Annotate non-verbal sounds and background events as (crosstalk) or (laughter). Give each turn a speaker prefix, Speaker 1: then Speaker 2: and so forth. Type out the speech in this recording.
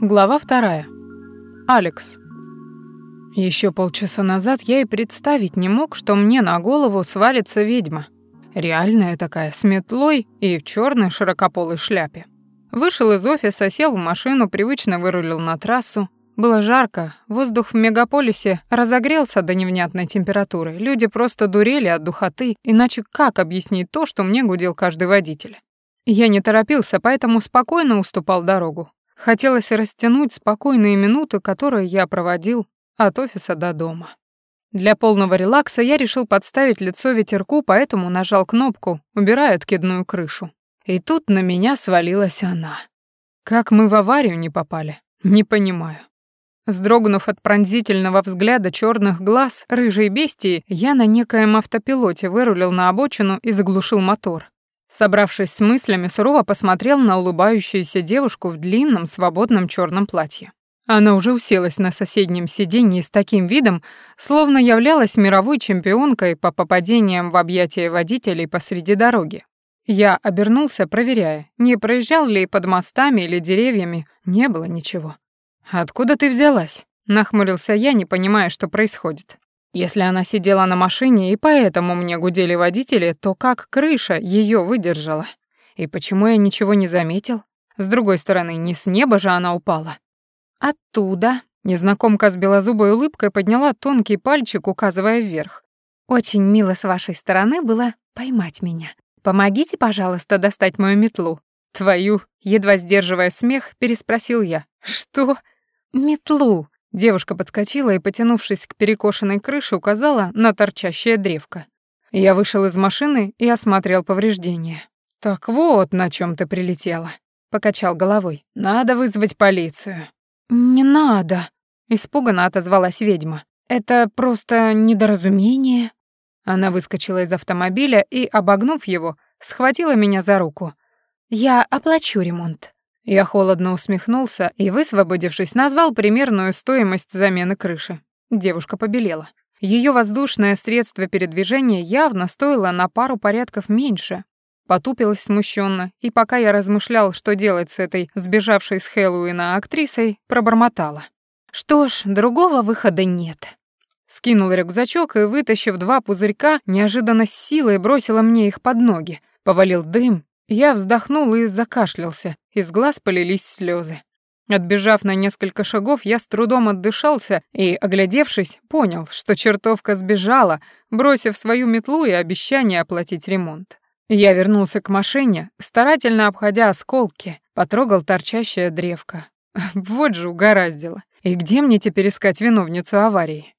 Speaker 1: Глава вторая. Алекс. Еще полчаса назад я и представить не мог, что мне на голову свалится ведьма. Реальная такая, с метлой и в черной широкополой шляпе. Вышел из офиса, сел в машину, привычно вырулил на трассу. Было жарко, воздух в мегаполисе разогрелся до невнятной температуры. Люди просто дурели от духоты, иначе как объяснить то, что мне гудел каждый водитель? Я не торопился, поэтому спокойно уступал дорогу. Хотелось растянуть спокойные минуты, которые я проводил от офиса до дома. Для полного релакса я решил подставить лицо ветерку, поэтому нажал кнопку, убирая откидную крышу. И тут на меня свалилась она. Как мы в аварию не попали, не понимаю. Сдрогнув от пронзительного взгляда черных глаз рыжей бестии, я на некоем автопилоте вырулил на обочину и заглушил мотор. Собравшись с мыслями, сурово посмотрел на улыбающуюся девушку в длинном свободном черном платье. Она уже уселась на соседнем сиденье с таким видом, словно являлась мировой чемпионкой по попадениям в объятия водителей посреди дороги. Я обернулся, проверяя, не проезжал ли под мостами или деревьями, не было ничего. «Откуда ты взялась?» — нахмурился я, не понимая, что происходит. Если она сидела на машине и поэтому мне гудели водители, то как крыша ее выдержала? И почему я ничего не заметил? С другой стороны, не с неба же она упала. Оттуда незнакомка с белозубой улыбкой подняла тонкий пальчик, указывая вверх. Очень мило с вашей стороны было поймать меня. Помогите, пожалуйста, достать мою метлу. Твою, едва сдерживая смех, переспросил я. Что? Метлу. Девушка подскочила и, потянувшись к перекошенной крыше, указала на торчащее древко. Я вышел из машины и осмотрел повреждения. «Так вот, на чем ты прилетела», — покачал головой. «Надо вызвать полицию». «Не надо», — испуганно отозвалась ведьма. «Это просто недоразумение». Она выскочила из автомобиля и, обогнув его, схватила меня за руку. «Я оплачу ремонт». Я холодно усмехнулся и, высвободившись, назвал примерную стоимость замены крыши. Девушка побелела. Ее воздушное средство передвижения явно стоило на пару порядков меньше. Потупилась смущенно, и пока я размышлял, что делать с этой сбежавшей с Хэллоуина актрисой, пробормотала. «Что ж, другого выхода нет». Скинула рюкзачок и, вытащив два пузырька, неожиданно с силой бросила мне их под ноги. Повалил дым, я вздохнул и закашлялся, из глаз полились слезы. Отбежав на несколько шагов, я с трудом отдышался и, оглядевшись, понял, что чертовка сбежала, бросив свою метлу и обещание оплатить ремонт. Я вернулся к машине, старательно обходя осколки, потрогал торчащее древко. (laughs) Вот же угораздило. И где мне теперь искать виновницу аварии?